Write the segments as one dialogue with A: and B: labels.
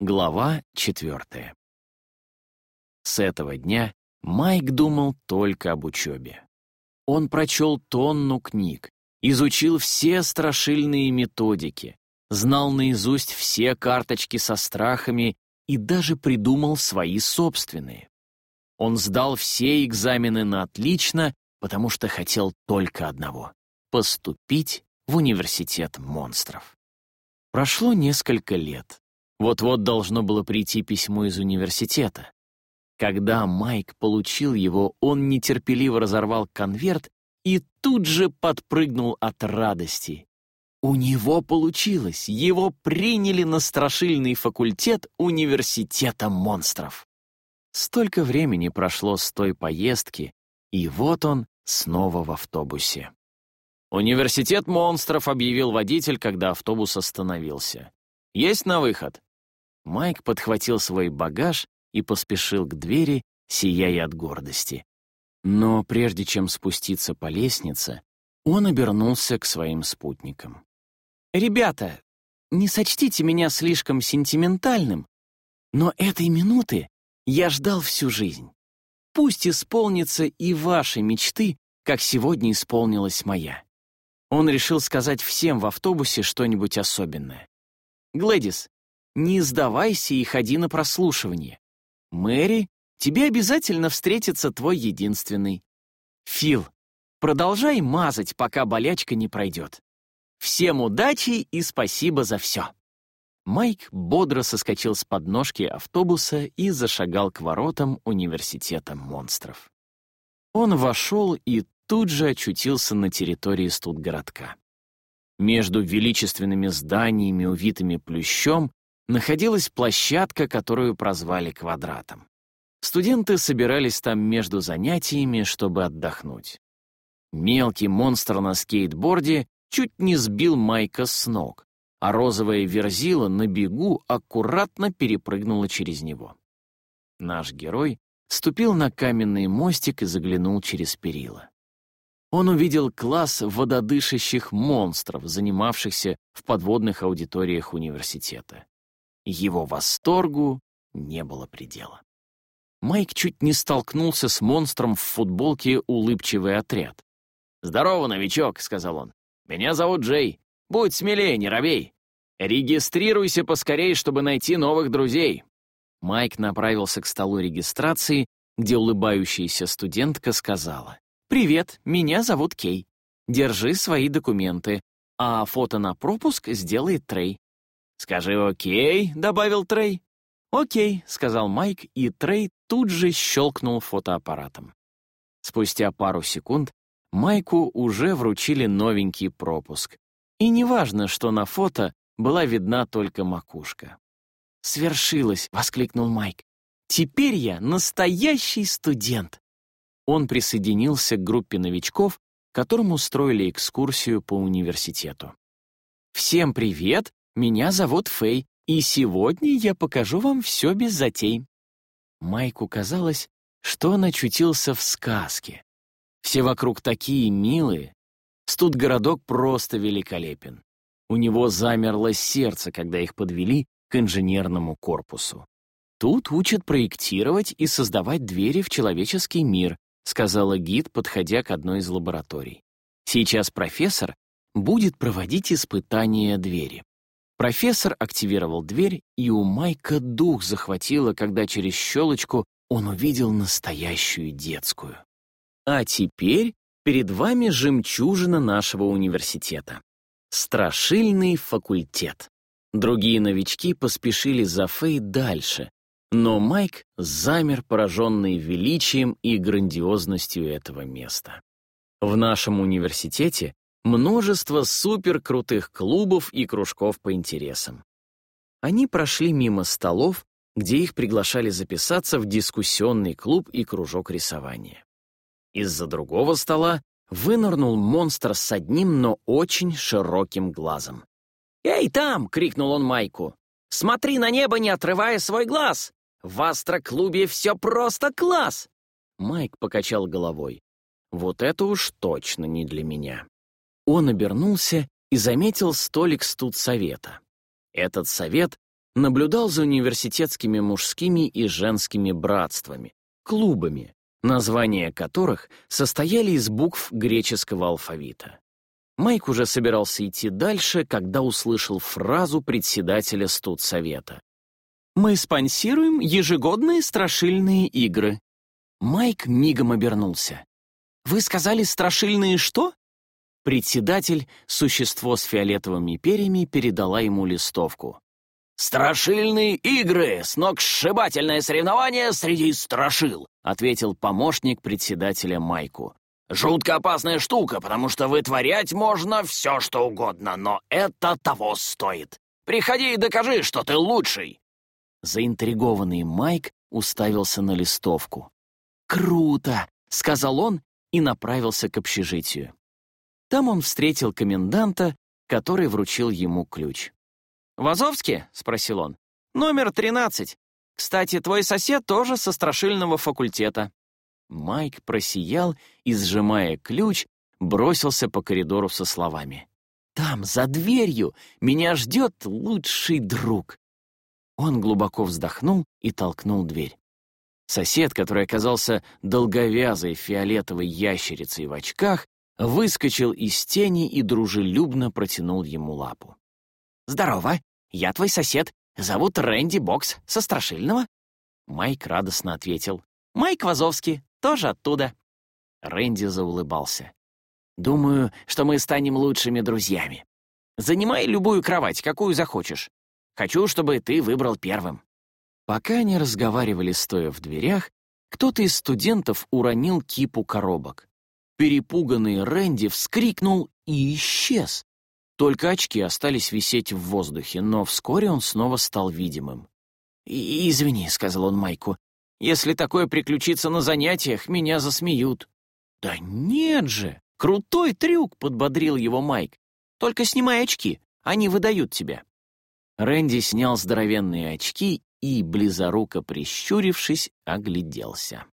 A: Глава четвертая. С этого дня Майк думал только об учебе. Он прочел тонну книг, изучил все страшильные методики, знал наизусть все карточки со страхами и даже придумал свои собственные. Он сдал все экзамены на отлично, потому что хотел только одного — поступить в университет монстров. Прошло несколько лет. Вот-вот должно было прийти письмо из университета. Когда Майк получил его, он нетерпеливо разорвал конверт и тут же подпрыгнул от радости. У него получилось, его приняли на страшильный факультет университета монстров. Столько времени прошло с той поездки, и вот он снова в автобусе. «Университет монстров», — объявил водитель, когда автобус остановился. «Есть на выход?» Майк подхватил свой багаж и поспешил к двери, сияя от гордости. Но прежде чем спуститься по лестнице, он обернулся к своим спутникам. «Ребята, не сочтите меня слишком сентиментальным, но этой минуты я ждал всю жизнь. Пусть исполнятся и ваши мечты, как сегодня исполнилась моя». Он решил сказать всем в автобусе что-нибудь особенное. «Глэдис, не сдавайся и ходи на прослушивание. Мэри, тебе обязательно встретится твой единственный. Фил, продолжай мазать, пока болячка не пройдет. Всем удачи и спасибо за все. Майк бодро соскочил с подножки автобуса и зашагал к воротам университета монстров. Он вошел и тут же очутился на территории студгородка. Между величественными зданиями, увитыми плющом, находилась площадка, которую прозвали «Квадратом». Студенты собирались там между занятиями, чтобы отдохнуть. Мелкий монстр на скейтборде чуть не сбил Майка с ног, а розовая верзила на бегу аккуратно перепрыгнула через него. Наш герой ступил на каменный мостик и заглянул через перила. Он увидел класс вододышащих монстров, занимавшихся в подводных аудиториях университета. Его восторгу не было предела. Майк чуть не столкнулся с монстром в футболке «Улыбчивый отряд». «Здорово, новичок», — сказал он. «Меня зовут Джей. Будь смелее, не робей. Регистрируйся поскорей, чтобы найти новых друзей». Майк направился к столу регистрации, где улыбающаяся студентка сказала. «Привет, меня зовут Кей. Держи свои документы, а фото на пропуск сделает Трей. «Скажи «окей», — добавил Трей. «Окей», — сказал Майк, и Трей тут же щелкнул фотоаппаратом. Спустя пару секунд Майку уже вручили новенький пропуск. И неважно, что на фото была видна только макушка. «Свершилось!» — воскликнул Майк. «Теперь я настоящий студент!» Он присоединился к группе новичков, которым устроили экскурсию по университету. «Всем привет! Меня зовут Фэй, и сегодня я покажу вам все без затей». Майку казалось, что он очутился в сказке. Все вокруг такие милые. Студгородок просто великолепен. У него замерло сердце, когда их подвели к инженерному корпусу. «Тут учат проектировать и создавать двери в человеческий мир», сказала гид, подходя к одной из лабораторий. «Сейчас профессор будет проводить испытания двери». Профессор активировал дверь, и у Майка дух захватило, когда через щелочку он увидел настоящую детскую. А теперь перед вами жемчужина нашего университета. Страшильный факультет. Другие новички поспешили за Фэй дальше, но Майк замер, пораженный величием и грандиозностью этого места. В нашем университете множество суперкрутых клубов и кружков по интересам. Они прошли мимо столов, где их приглашали записаться в дискуссионный клуб и кружок рисования. Из-за другого стола вынырнул монстр с одним, но очень широким глазом. «Эй, там!» — крикнул он Майку. «Смотри на небо, не отрывая свой глаз! В астроклубе все просто класс!» Майк покачал головой. «Вот это уж точно не для меня». Он обернулся и заметил столик студсовета. Этот совет наблюдал за университетскими мужскими и женскими братствами, клубами, названия которых состояли из букв греческого алфавита. Майк уже собирался идти дальше, когда услышал фразу председателя студсовета. «Мы спонсируем ежегодные страшильные игры». Майк мигом обернулся. «Вы сказали страшильные что?» Председатель, существо с фиолетовыми перьями, передала ему листовку. «Страшильные игры! Сногсшибательное соревнование среди страшил!» ответил помощник председателя Майку. «Жутко опасная штука, потому что вытворять можно все, что угодно, но это того стоит. Приходи и докажи, что ты лучший!» Заинтригованный Майк уставился на листовку. «Круто!» — сказал он и направился к общежитию. Там он встретил коменданта, который вручил ему ключ. «Вазовский?» — спросил он. «Номер тринадцать. Кстати, твой сосед тоже со страшильного факультета». Майк просиял и, сжимая ключ, бросился по коридору со словами. «Там, за дверью, меня ждет лучший друг». Он глубоко вздохнул и толкнул дверь. Сосед, который оказался долговязой фиолетовой ящерицей в очках, выскочил из тени и дружелюбно протянул ему лапу. «Здорово, я твой сосед, зовут Рэнди Бокс, со Страшильного». Майк радостно ответил. «Майк Вазовский, тоже оттуда». Рэнди заулыбался. «Думаю, что мы станем лучшими друзьями. Занимай любую кровать, какую захочешь. Хочу, чтобы ты выбрал первым». Пока они разговаривали, стоя в дверях, кто-то из студентов уронил кипу коробок. Перепуганный Рэнди вскрикнул и исчез. Только очки остались висеть в воздухе, но вскоре он снова стал видимым. «Извини», — сказал он Майку, — «если такое приключится на занятиях, меня засмеют». «Да нет же! Крутой трюк!» — подбодрил его Майк. «Только снимай очки, они выдают тебя». Рэнди снял здоровенные очки и, близоруко прищурившись, огляделся.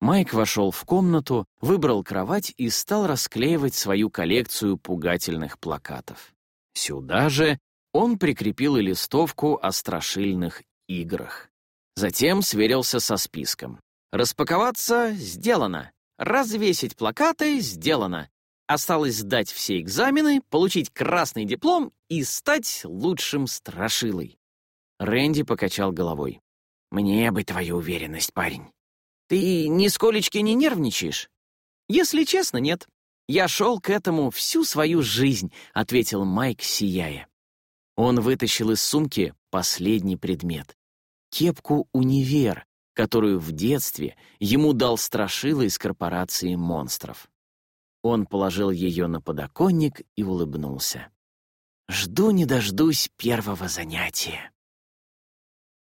A: Майк вошел в комнату, выбрал кровать и стал расклеивать свою коллекцию пугательных плакатов. Сюда же он прикрепил и листовку о страшильных играх. Затем сверился со списком. Распаковаться — сделано. Развесить плакаты — сделано. Осталось сдать все экзамены, получить красный диплом и стать лучшим страшилой. Рэнди покачал головой. «Мне бы твою уверенность, парень. Ты нисколечки не нервничаешь? Если честно, нет. Я шел к этому всю свою жизнь, ответил Майк, сияя. Он вытащил из сумки последний предмет. Кепку «Универ», которую в детстве ему дал страшила из корпорации монстров. Он положил ее на подоконник и улыбнулся. «Жду не дождусь первого занятия».